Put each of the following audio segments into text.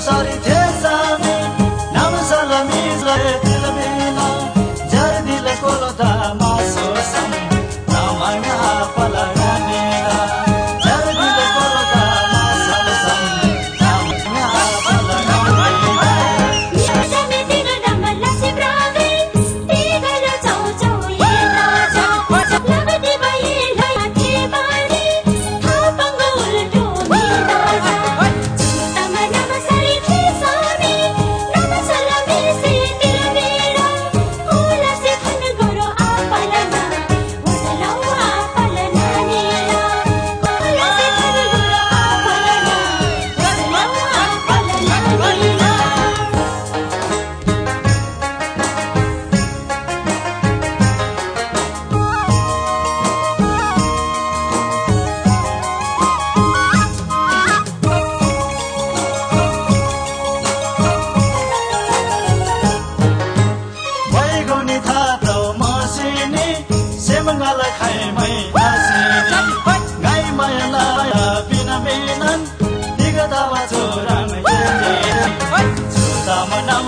sorry.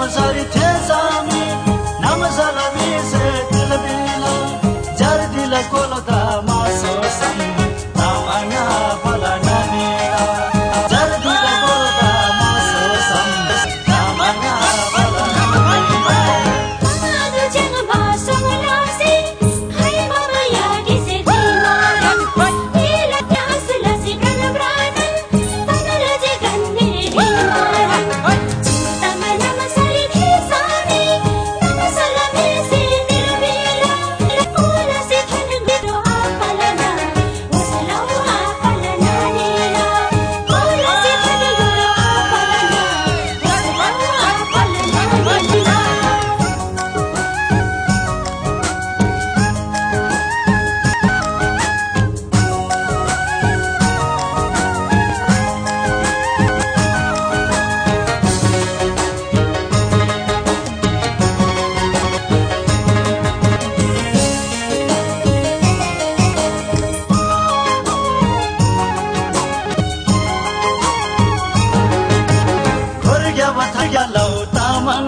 जो